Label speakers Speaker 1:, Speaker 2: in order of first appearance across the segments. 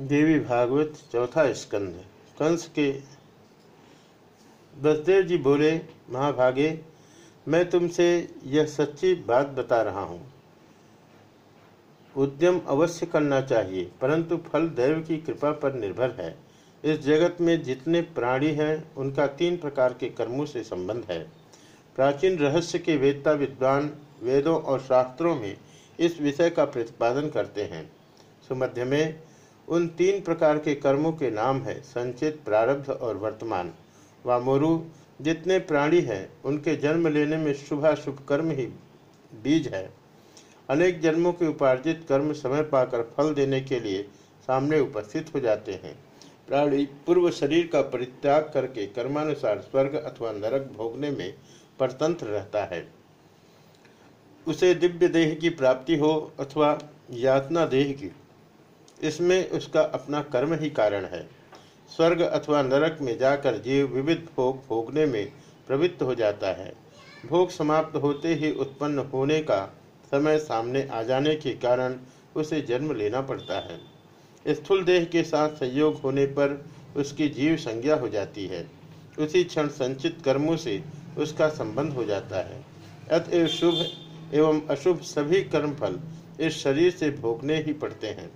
Speaker 1: देवी भागवत चौथा स्कंद। कंस के बसदेव जी बोले, महाभागे, मैं तुमसे यह सच्ची बात बता रहा हूँ। उद्यम अवश्य करना चाहिए, परंतु फल दैव की कृपा पर निर्भर है। इस जगत में जितने प्राणी हैं, उनका तीन प्रकार के कर्मों से संबंध है। प्राचीन रहस्य के वेदता विद्वान वेदों और शास्त्रों में इस विषय का प्रतिपादन करते हैं। सुमध्य में उन तीन प्रकार के कर्मों के नाम है, संचित, प्रारब्ध और वर्तमान। वामोरु, जितने प्राणी हैं, उनके जन्म लेने में शुभाशुभ कर्म ही बीज है। अनेक जन्मों के उपार्जित कर्म समय पाकर फल देने के लिए सामने उपस्थित हो जाते हैं। प्राणी पूर्व शरीर का परित्याग करके कर्मानुसार स्वर्ग अथवा नरक भोगने में परतंत्र रहता है। उसे दिव्य देह की प्राप्ति हो अथवा यातना देह की। इसमें उसका अपना कर्म ही कारण है। स्वर्ग अथवा नरक में जाकर जीव विविध भोग भोगने में प्रवृत्त हो जाता है। भोग समाप्त होते ही उत्पन्न होने का समय सामने आ जाने के कारण उसे जन्म लेना पड़ता है। स्थूल देह के साथ संयोग होने पर उसकी जीव संज्ञा हो जाती है। उसी क्षण संचित कर्मों से उसका संबंध हो जाता है। अतएव शुभ एवं अशुभ सभी कर्मफल इस शरीर से भोगने ही पड़ते हैं।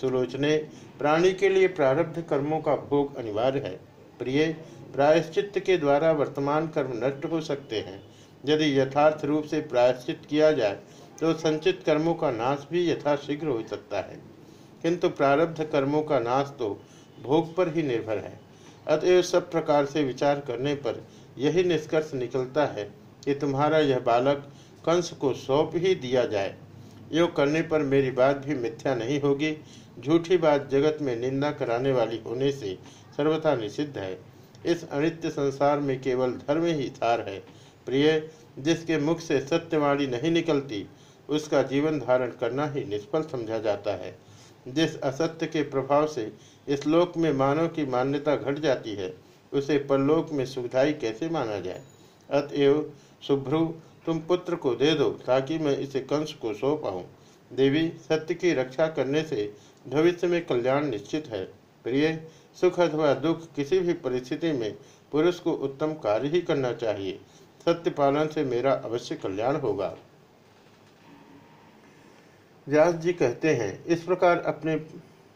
Speaker 1: सुलोचने, प्राणी के लिए प्रारब्ध कर्मों का भोग अनिवार्य है। प्रिय प्रायश्चित के द्वारा वर्तमान कर्म नष्ट हो सकते हैं। यदि यथार्थ रूप से प्रायश्चित किया जाए तो संचित कर्मों का नाश भी यथाशीघ्र हो सकता है। किंतु प्रारब्ध कर्मों का नाश तो भोग पर ही निर्भर है। अतएव सब प्रकार से विचार करने पर यही निष्कर्ष निकलता है कि तुम्हारा यह बालक कंस को सौंप ही दिया जाए। योग करने पर मेरी बात भी मिथ्या नहीं होगी। झूठी बात जगत में निंदा कराने वाली होने से सर्वथा निषिद्ध है। इस अनित्य संसार में केवल धर्म ही सार है। प्रिय, जिसके मुख से सत्यवाणी नहीं निकलती, उसका जीवन धारण करना ही निष्फल समझा जाता है। जिस असत्य के प्रभाव से इस लोक में मानव की मान्यता घट जाती है, उसे परलोक में सुविधाई कैसे माना जाए? अतएव शुभ्रु तुम पुत्र को दे दो, ताकि मैं इसे कंस को सौंप आऊँ। देवी, सत्य की रक्षा करने से भविष्य में कल्याण निश्चित है। प्रिय, सुख अथवा दुख किसी भी परिस्थिति में पुरुष को उत्तम कार्य ही करना चाहिए। सत्य पालन से मेरा अवश्य कल्याण होगा। व्यास जी कहते हैं, इस प्रकार अपने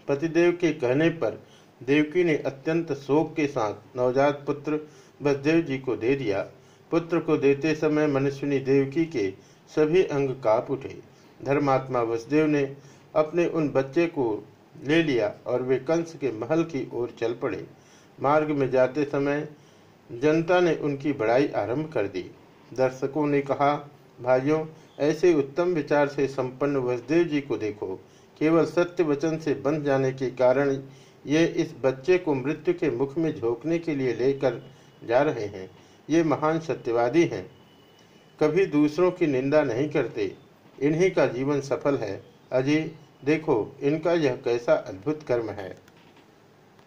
Speaker 1: पतिदेव के कहने पर देवकी ने अत्यंत शोक के साथ नवजात पुत्र बसदेव जी को दे दिया। पुत्र को देते समय मनुष्यनी देवकी के सभी अंग काप उठे। धर्मात्मा वसुदेव ने अपने उन बच्चे को ले लिया और वे कंस के महल की ओर चल पड़े। मार्ग में जाते समय जनता ने उनकी बड़ाई आरंभ कर दी। दर्शकों ने कहा, भाइयों, ऐसे उत्तम विचार से संपन्न वसुदेव जी को देखो। केवल सत्य वचन से बंध जाने के कारण ये इस बच्चे को मृत्यु के मुख में झोंकने के लिए लेकर जा रहे हैं। ये महान सत्यवादी हैं। कभी दूसरों की निंदा नहीं करते। इन्हीं का जीवन सफल है। अजय देखो, इनका यह कैसा अद्भुत कर्म है।